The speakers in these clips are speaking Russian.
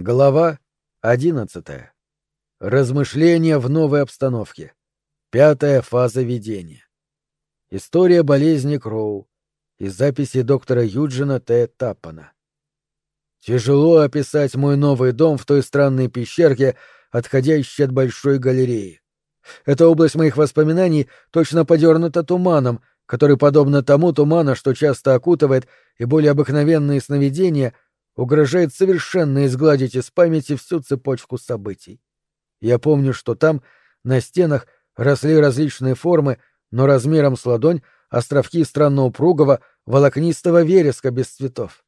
Глава одиннадцатая. Размышления в новой обстановке. Пятая фаза видения. История болезни Кроу. Из записи доктора Юджина Т. Таппана. Тяжело описать мой новый дом в той странной пещерке, отходящей от большой галереи. Эта область моих воспоминаний точно подернута туманом, который, подобно тому туману, что часто окутывает и более обыкновенные сновидения — угрожает совершенно изгладить из памяти всю цепочку событий. Я помню, что там, на стенах, росли различные формы, но размером с ладонь островки странно упругого, волокнистого вереска без цветов.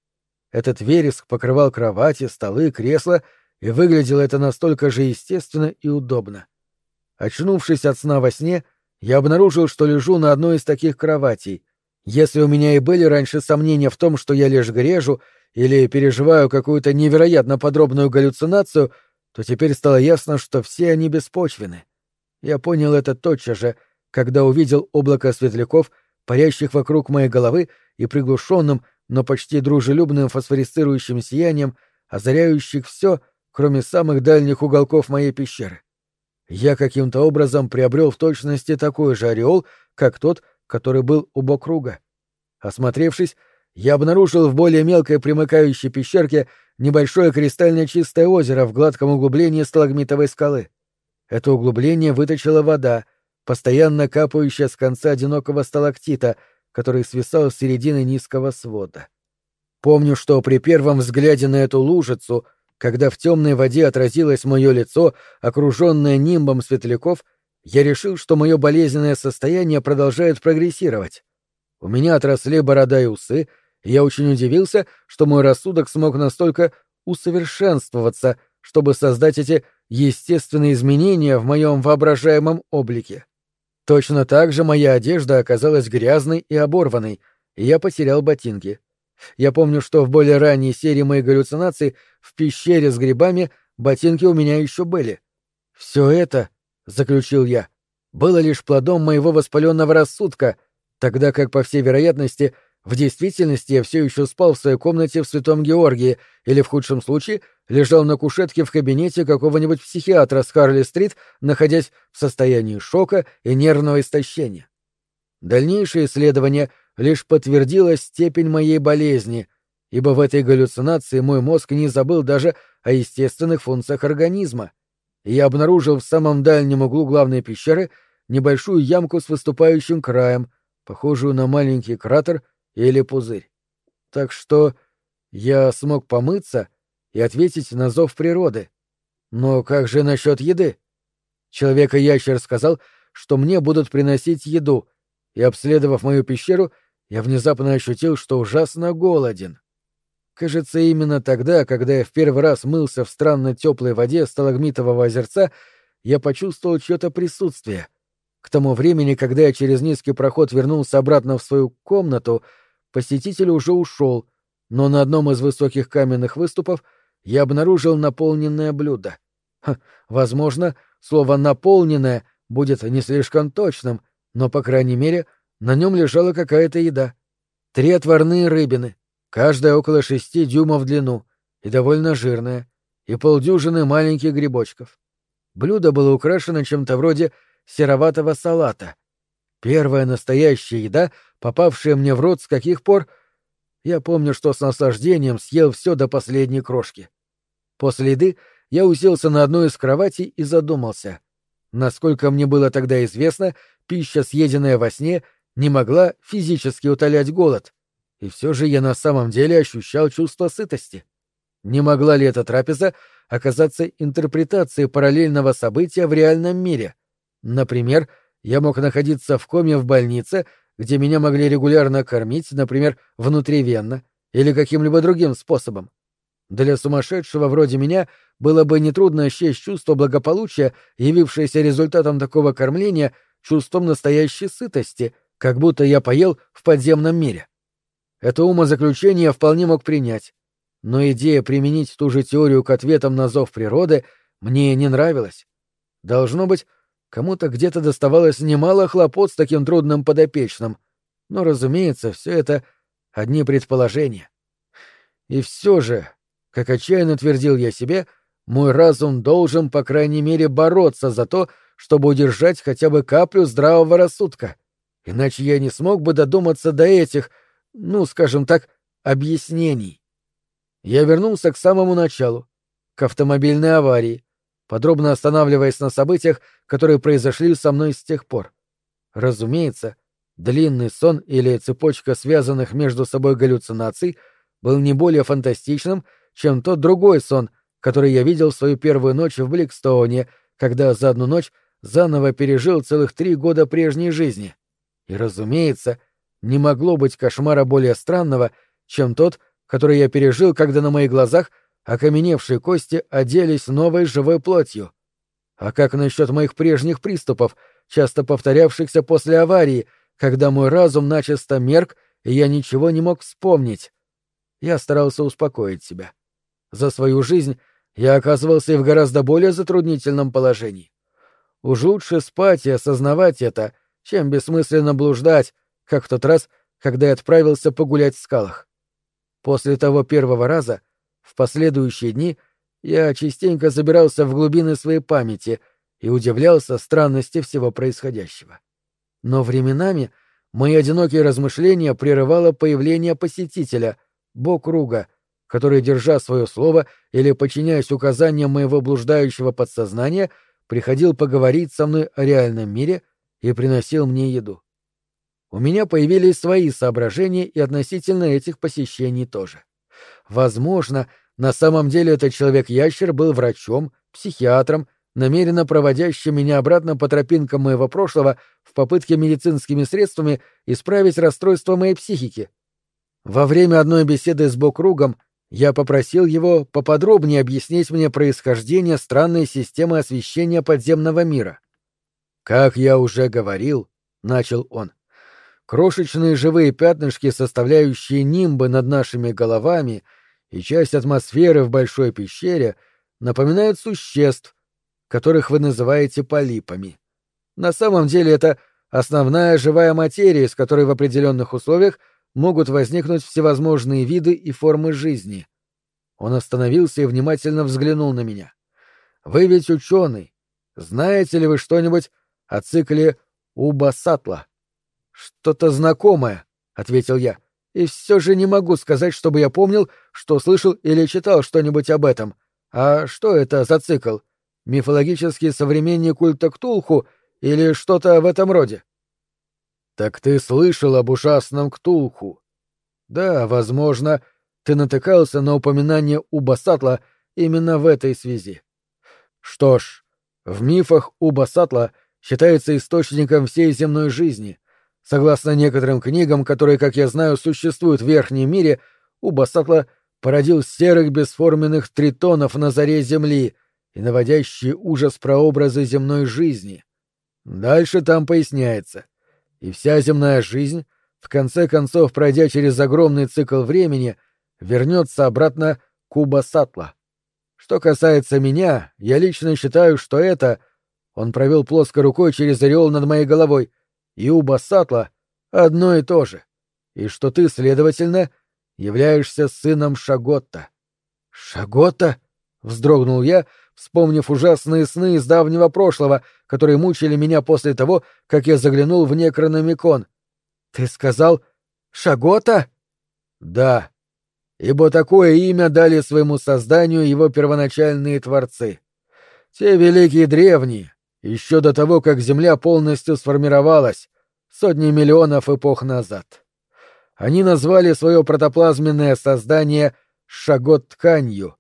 Этот вереск покрывал кровати, столы, кресла, и выглядело это настолько же естественно и удобно. Очнувшись от сна во сне, я обнаружил, что лежу на одной из таких кроватей. Если у меня и были раньше сомнения в том, что я лишь грежу или переживаю какую-то невероятно подробную галлюцинацию, то теперь стало ясно, что все они беспочвены. Я понял это тотчас же, когда увидел облако светляков, парящих вокруг моей головы и приглушенным, но почти дружелюбным фосфорисцирующим сиянием, озаряющих все, кроме самых дальних уголков моей пещеры. Я каким-то образом приобрел в точности такой же ореол, как тот, который был у Бокруга. Осмотревшись, я обнаружил в более мелкой примыкающей пещерке небольшое кристально чистое озеро в гладком углублении сталагмитовой скалы. Это углубление выточила вода, постоянно капающая с конца одинокого сталактита, который свисал с середины низкого свода. Помню, что при первом взгляде на эту лужицу, когда в темной воде отразилось мое лицо, окруженное нимбом светляков, я решил, что мое болезненное состояние продолжает прогрессировать. У меня отросли борода и усы, я очень удивился, что мой рассудок смог настолько усовершенствоваться, чтобы создать эти естественные изменения в моем воображаемом облике. Точно так же моя одежда оказалась грязной и оборванной, и я потерял ботинки. Я помню, что в более ранней серии моих галлюцинаций в пещере с грибами ботинки у меня еще были. Все это, — заключил я, — было лишь плодом моего воспаленного рассудка — тогда как, по всей вероятности, в действительности я все еще спал в своей комнате в Святом Георгии или, в худшем случае, лежал на кушетке в кабинете какого-нибудь психиатра с Харли-стрит, находясь в состоянии шока и нервного истощения. Дальнейшее исследование лишь подтвердило степень моей болезни, ибо в этой галлюцинации мой мозг не забыл даже о естественных функциях организма. Я обнаружил в самом дальнем углу главной пещеры небольшую ямку с выступающим краем — похожую на маленький кратер или пузырь. Так что я смог помыться и ответить на зов природы. Но как же насчет еды? Человека-ящер сказал, что мне будут приносить еду, и, обследовав мою пещеру, я внезапно ощутил, что ужасно голоден. Кажется, именно тогда, когда я в первый раз мылся в странно теплой воде сталагмитового озерца, я почувствовал чье-то присутствие — к тому времени, когда я через низкий проход вернулся обратно в свою комнату, посетитель уже ушел, но на одном из высоких каменных выступов я обнаружил наполненное блюдо. Ха, возможно, слово «наполненное» будет не слишком точным, но, по крайней мере, на нем лежала какая-то еда. Три отварные рыбины, каждая около шести дюймов в длину и довольно жирная, и полдюжины маленьких грибочков. Блюдо было украшено чем-то вроде сероватого салата. Первая настоящая еда, попавшая мне в рот с каких пор... Я помню, что с наслаждением съел все до последней крошки. После еды я уселся на одну из кроватей и задумался. Насколько мне было тогда известно, пища, съеденная во сне, не могла физически утолять голод. И все же я на самом деле ощущал чувство сытости. Не могла ли эта трапеза оказаться интерпретацией параллельного события в реальном мире? Например, я мог находиться в коме в больнице, где меня могли регулярно кормить, например, внутривенно или каким-либо другим способом. Для сумасшедшего вроде меня было бы нетрудно счесть чувство благополучия, явившееся результатом такого кормления, чувством настоящей сытости, как будто я поел в подземном мире. Это умозаключение я вполне мог принять, но идея применить ту же теорию к ответам на зов природы мне не нравилась. Должно быть, Кому-то где-то доставалось немало хлопот с таким трудным подопечным. Но, разумеется, все это одни предположения. И все же как отчаянно твердил я себе, мой разум должен, по крайней мере, бороться за то, чтобы удержать хотя бы каплю здравого рассудка. Иначе я не смог бы додуматься до этих, ну, скажем так, объяснений. Я вернулся к самому началу, к автомобильной аварии, подробно останавливаясь на событиях, которые произошли со мной с тех пор. Разумеется, длинный сон или цепочка связанных между собой галлюцинаций был не более фантастичным, чем тот другой сон, который я видел в свою первую ночь в Бликстоуне, когда за одну ночь заново пережил целых три года прежней жизни. И, разумеется, не могло быть кошмара более странного, чем тот, который я пережил, когда на моих глазах окаменевшие кости оделись новой живой плотью. А как насчет моих прежних приступов, часто повторявшихся после аварии, когда мой разум начисто мерк, и я ничего не мог вспомнить? Я старался успокоить себя. За свою жизнь я оказывался и в гораздо более затруднительном положении. Уж лучше спать и осознавать это, чем бессмысленно блуждать, как в тот раз, когда я отправился погулять в скалах. После того первого раза, в последующие дни, я частенько забирался в глубины своей памяти и удивлялся странности всего происходящего. Но временами мои одинокие размышления прерывало появление посетителя, Бог-Руга, который, держа свое слово или подчиняясь указаниям моего блуждающего подсознания, приходил поговорить со мной о реальном мире и приносил мне еду. У меня появились свои соображения и относительно этих посещений тоже. Возможно, на самом деле этот человек-ящер был врачом, психиатром, намеренно проводящим меня обратно по тропинкам моего прошлого в попытке медицинскими средствами исправить расстройство моей психики. Во время одной беседы с Бокругом я попросил его поподробнее объяснить мне происхождение странной системы освещения подземного мира. «Как я уже говорил», — начал он, — «крошечные живые пятнышки, составляющие нимбы над нашими головами и часть атмосферы в большой пещере, напоминают существ, которых вы называете полипами. На самом деле это основная живая материя, из которой в определенных условиях могут возникнуть всевозможные виды и формы жизни. Он остановился и внимательно взглянул на меня. Вы ведь ученый. Знаете ли вы что-нибудь о цикле Убасатла? Что-то знакомое, ответил я. И все же не могу сказать, чтобы я помнил, что слышал или читал что-нибудь об этом. А что это за цикл? Мифологический современник культа Ктулху или что-то в этом роде? «Так ты слышал об ужасном Ктулху?» «Да, возможно, ты натыкался на упоминание Убасатла именно в этой связи. Что ж, в мифах Убасатла считается источником всей земной жизни. Согласно некоторым книгам, которые, как я знаю, существуют в Верхнем мире, Убасатла породил серых бесформенных тритонов на заре Земли и наводящие ужас прообразы земной жизни. Дальше там поясняется и вся земная жизнь, в конце концов пройдя через огромный цикл времени, вернется обратно к Убасатла. Что касается меня, я лично считаю, что это... Он провел плоской рукой через ореол над моей головой. И Убасатла одно и то же. И что ты, следовательно, являешься сыном Шаготта. Шаготта? Вздрогнул я, вспомнив ужасные сны из давнего прошлого, которые мучили меня после того, как я заглянул в Некрономикон. Ты сказал Шагота? Да. Ибо такое имя дали своему созданию его первоначальные творцы. Те великие древние, еще до того, как Земля полностью сформировалась, сотни миллионов эпох назад. Они назвали свое протоплазменное создание шагот-тканью,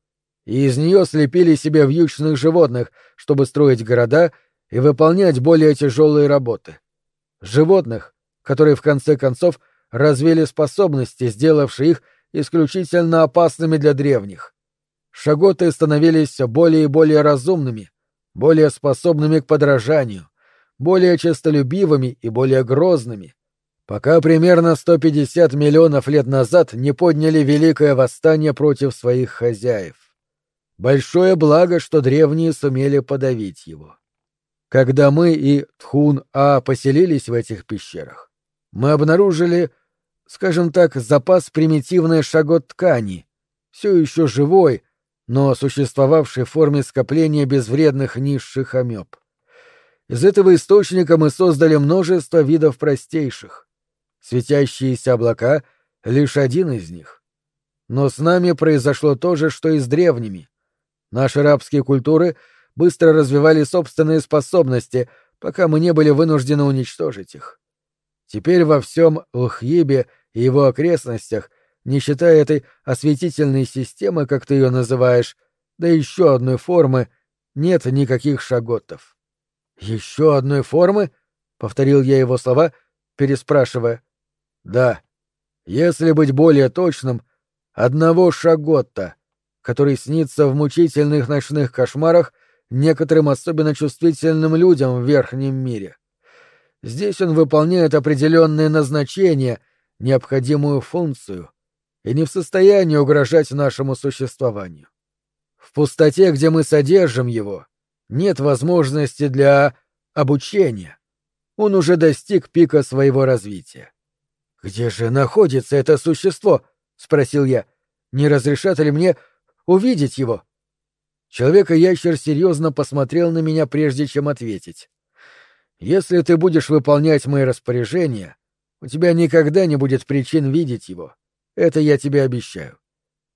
и из нее слепили себе вьючных животных, чтобы строить города и выполнять более тяжелые работы. Животных, которые в конце концов развили способности, сделавшие их исключительно опасными для древних. Шаготы становились все более и более разумными, более способными к подражанию, более честолюбивыми и более грозными, пока примерно 150 миллионов лет назад не подняли великое восстание против своих хозяев. Большое благо, что древние сумели подавить его. Когда мы и Тхун-А поселились в этих пещерах, мы обнаружили, скажем так, запас примитивной шагот ткани, все еще живой, но существовавший в форме скопления безвредных низших амеб. Из этого источника мы создали множество видов простейших. Светящиеся облака — лишь один из них. Но с нами произошло то же, что и с древними. Наши рабские культуры быстро развивали собственные способности, пока мы не были вынуждены уничтожить их. Теперь во всем Лхьибе и его окрестностях, не считая этой осветительной системы, как ты ее называешь, да еще одной формы, нет никаких шаготов. Еще одной формы? повторил я его слова, переспрашивая. Да. Если быть более точным, одного шаготта, который снится в мучительных ночных кошмарах некоторым особенно чувствительным людям в верхнем мире. Здесь он выполняет определенное назначение, необходимую функцию, и не в состоянии угрожать нашему существованию. В пустоте, где мы содержим его, нет возможности для обучения. Он уже достиг пика своего развития. «Где же находится это существо?» — спросил я. «Не разрешат ли мне увидеть его?» Человека-ящер серьезно посмотрел на меня, прежде чем ответить. «Если ты будешь выполнять мои распоряжения, у тебя никогда не будет причин видеть его. Это я тебе обещаю.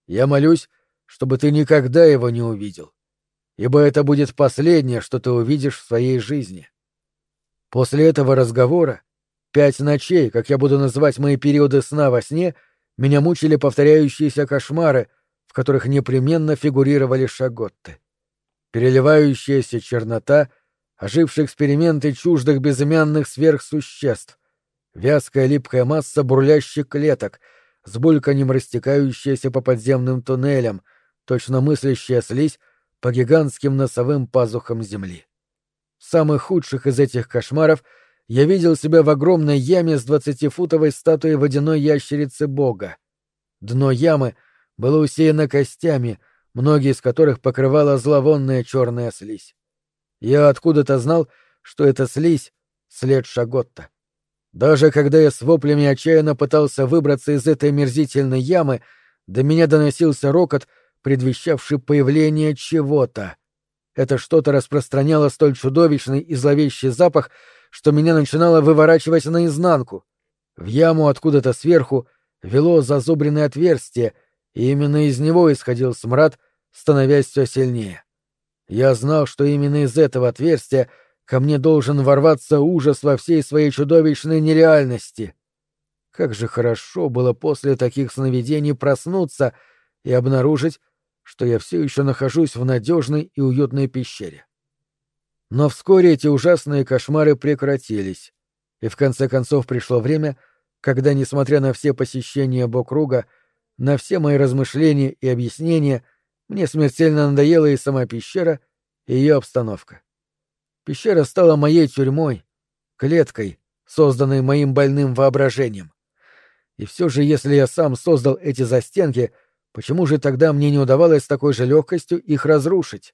Я молюсь, чтобы ты никогда его не увидел ибо это будет последнее, что ты увидишь в своей жизни. После этого разговора пять ночей, как я буду называть мои периоды сна во сне, меня мучили повторяющиеся кошмары, в которых непременно фигурировали шаготты. Переливающаяся чернота, ожившие эксперименты чуждых безымянных сверхсуществ, вязкая липкая масса бурлящих клеток, с бульканьем растекающаяся по подземным туннелям, точно мыслящая слизь, по гигантским носовым пазухам земли. В самых худших из этих кошмаров я видел себя в огромной яме с двадцатифутовой статуей водяной ящерицы бога. Дно ямы было усеяно костями, многие из которых покрывала зловонная черная слизь. Я откуда-то знал, что это слизь — след Шаготта. Даже когда я с воплями отчаянно пытался выбраться из этой мерзительной ямы, до меня доносился рокот — предвещавший появление чего-то. Это что-то распространяло столь чудовищный и зловещий запах, что меня начинало выворачивать наизнанку. В яму откуда-то сверху вело зазубренное отверстие, и именно из него исходил смрад, становясь все сильнее. Я знал, что именно из этого отверстия ко мне должен ворваться ужас во всей своей чудовищной нереальности. Как же хорошо было после таких сновидений проснуться и обнаружить, что я все еще нахожусь в надежной и уютной пещере. Но вскоре эти ужасные кошмары прекратились, и в конце концов пришло время, когда, несмотря на все посещения Бокруга, на все мои размышления и объяснения, мне смертельно надоела и сама пещера, и ее обстановка. Пещера стала моей тюрьмой, клеткой, созданной моим больным воображением. И все же, если я сам создал эти застенки — Почему же тогда мне не удавалось с такой же легкостью их разрушить?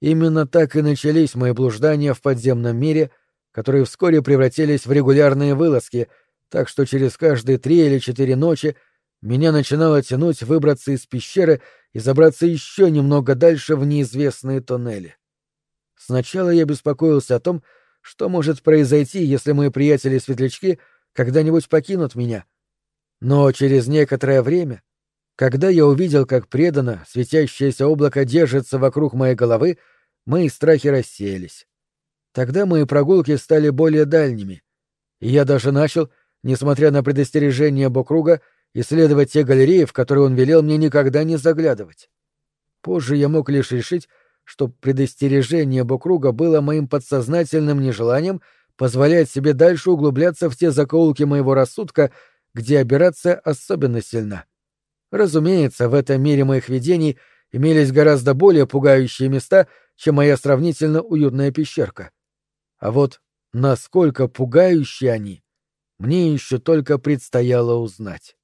Именно так и начались мои блуждания в подземном мире, которые вскоре превратились в регулярные вылазки, так что через каждые три или четыре ночи меня начинало тянуть выбраться из пещеры и забраться еще немного дальше в неизвестные тоннели. Сначала я беспокоился о том, что может произойти, если мои приятели-светлячки когда-нибудь покинут меня. Но через некоторое время, когда я увидел, как преданно светящееся облако держится вокруг моей головы, мои страхи рассеялись. Тогда мои прогулки стали более дальними, и я даже начал, несмотря на предостережение Бокруга, исследовать те галереи, в которые он велел мне никогда не заглядывать. Позже я мог лишь решить, что предостережение Бокруга было моим подсознательным нежеланием позволять себе дальше углубляться в те закоулки моего рассудка, где операция особенно сильна. Разумеется, в этом мире моих видений имелись гораздо более пугающие места, чем моя сравнительно уютная пещерка. А вот насколько пугающие они, мне еще только предстояло узнать.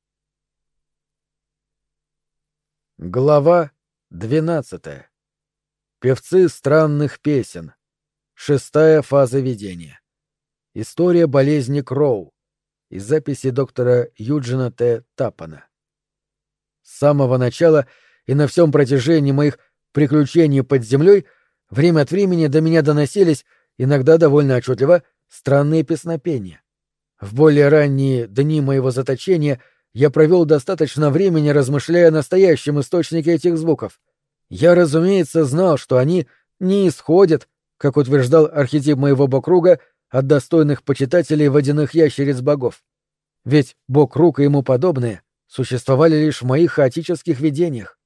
Глава двенадцатая. Певцы странных песен. Шестая фаза видения. История болезни Кроу. Из записи доктора Юджина Т. Тапана. С самого начала и на всем протяжении моих приключений под землей время от времени до меня доносились, иногда довольно отчетливо, странные песнопения. В более ранние дни моего заточения я провел достаточно времени, размышляя о настоящем источнике этих звуков. Я, разумеется, знал, что они не исходят, как утверждал архетип моего бокруга, от достойных почитателей водяных ящериц богов. Ведь бокруг и ему подобные существовали лишь в моих хаотических видениях.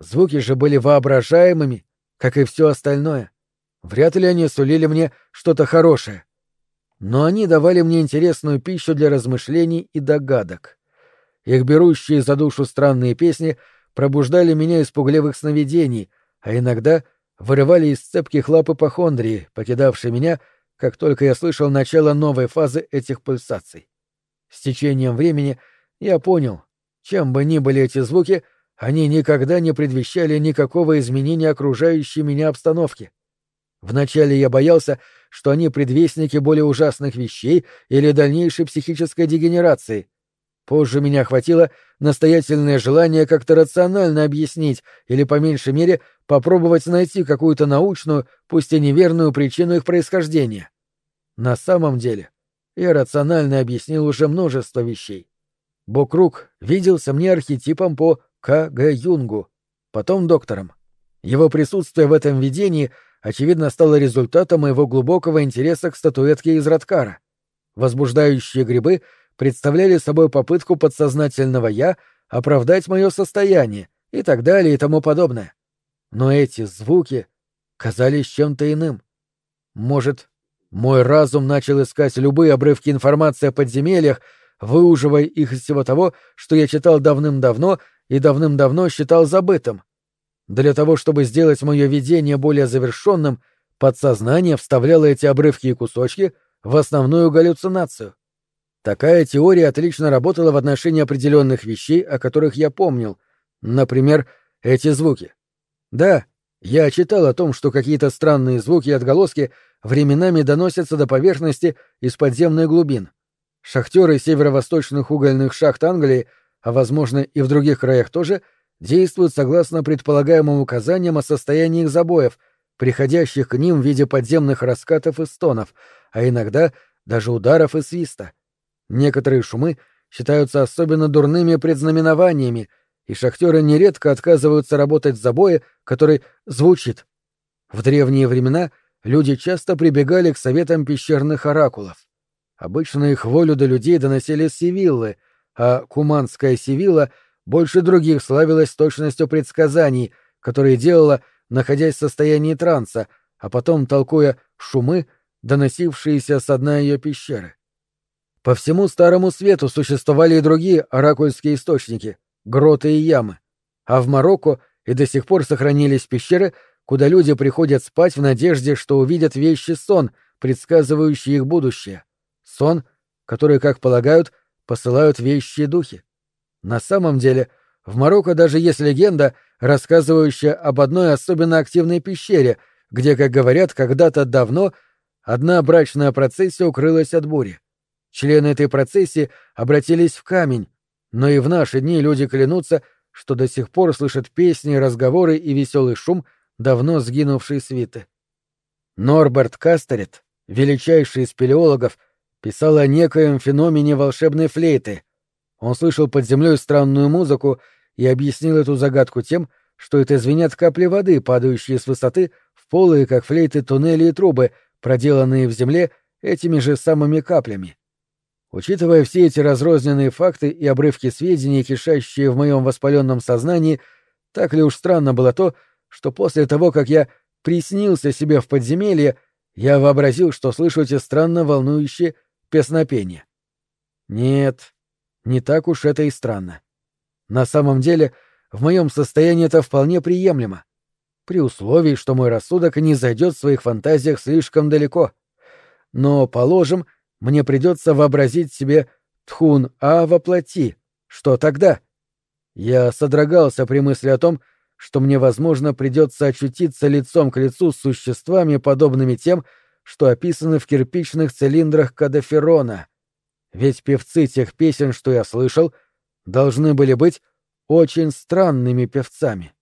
Звуки же были воображаемыми, как и все остальное. Вряд ли они сулили мне что-то хорошее. Но они давали мне интересную пищу для размышлений и догадок. Их берущие за душу странные песни пробуждали меня из пугливых сновидений, а иногда вырывали из цепких лап ипохондрии, покидавшей меня, как только я слышал начало новой фазы этих пульсаций. С течением времени я понял, чем бы ни были эти звуки, они никогда не предвещали никакого изменения окружающей меня обстановки. Вначале я боялся, что они предвестники более ужасных вещей или дальнейшей психической дегенерации, Позже меня охватило настоятельное желание как-то рационально объяснить или, по меньшей мере, попробовать найти какую-то научную, пусть и неверную причину их происхождения. На самом деле, я рационально объяснил уже множество вещей. Бокруг виделся мне архетипом по К. Г. Юнгу, потом доктором. Его присутствие в этом видении, очевидно, стало результатом моего глубокого интереса к статуэтке из Радкара. Возбуждающие грибы — представляли собой попытку подсознательного «я» оправдать мое состояние и так далее и тому подобное. Но эти звуки казались чем-то иным. Может, мой разум начал искать любые обрывки информации о подземельях, выуживая их из всего того, что я читал давным-давно и давным-давно считал забытым. Для того, чтобы сделать мое видение более завершенным, подсознание вставляло эти обрывки и кусочки в основную галлюцинацию. Такая теория отлично работала в отношении определенных вещей, о которых я помнил, например, эти звуки. Да, я читал о том, что какие-то странные звуки и отголоски временами доносятся до поверхности из подземных глубин. Шахтеры северо-восточных угольных шахт Англии, а возможно и в других краях тоже, действуют согласно предполагаемым указаниям о состоянии их забоев, приходящих к ним в виде подземных раскатов и стонов, а иногда даже ударов и свиста. Некоторые шумы считаются особенно дурными предзнаменованиями, и шахтеры нередко отказываются работать в забое, который звучит. В древние времена люди часто прибегали к советам пещерных оракулов. Обычно их волю до людей доносили сивиллы, а куманская сивилла больше других славилась точностью предсказаний, которые делала, находясь в состоянии транса, а потом толкуя шумы, доносившиеся с дна ее пещеры. По всему Старому Свету существовали и другие оракульские источники, гроты и ямы. А в Марокко и до сих пор сохранились пещеры, куда люди приходят спать в надежде, что увидят вещи сон, предсказывающий их будущее. Сон, который, как полагают, посылают вещи духи. На самом деле, в Марокко даже есть легенда, рассказывающая об одной особенно активной пещере, где, как говорят, когда-то давно одна брачная процессия укрылась от бури. Члены этой процессии обратились в камень, но и в наши дни люди клянутся, что до сих пор слышат песни, разговоры и веселый шум давно сгинувшей свиты. Норберт Кастерет, величайший из спелеологов, писал о некоем феномене волшебной флейты. Он слышал под землей странную музыку и объяснил эту загадку тем, что это звенят капли воды, падающие с высоты в полые, как флейты, туннели и трубы, проделанные в земле этими же самыми каплями. Учитывая все эти разрозненные факты и обрывки сведений, кишащие в моем воспаленном сознании, так ли уж странно было то, что после того, как я приснился себе в подземелье, я вообразил, что слышу эти странно волнующие песнопения. Нет, не так уж это и странно. На самом деле, в моем состоянии это вполне приемлемо, при условии, что мой рассудок не зайдет в своих фантазиях слишком далеко. Но, положим, — мне придется вообразить себе Тхун-А воплоти. Что тогда? Я содрогался при мысли о том, что мне, возможно, придется очутиться лицом к лицу с существами, подобными тем, что описаны в кирпичных цилиндрах Кадаферона. Ведь певцы тех песен, что я слышал, должны были быть очень странными певцами.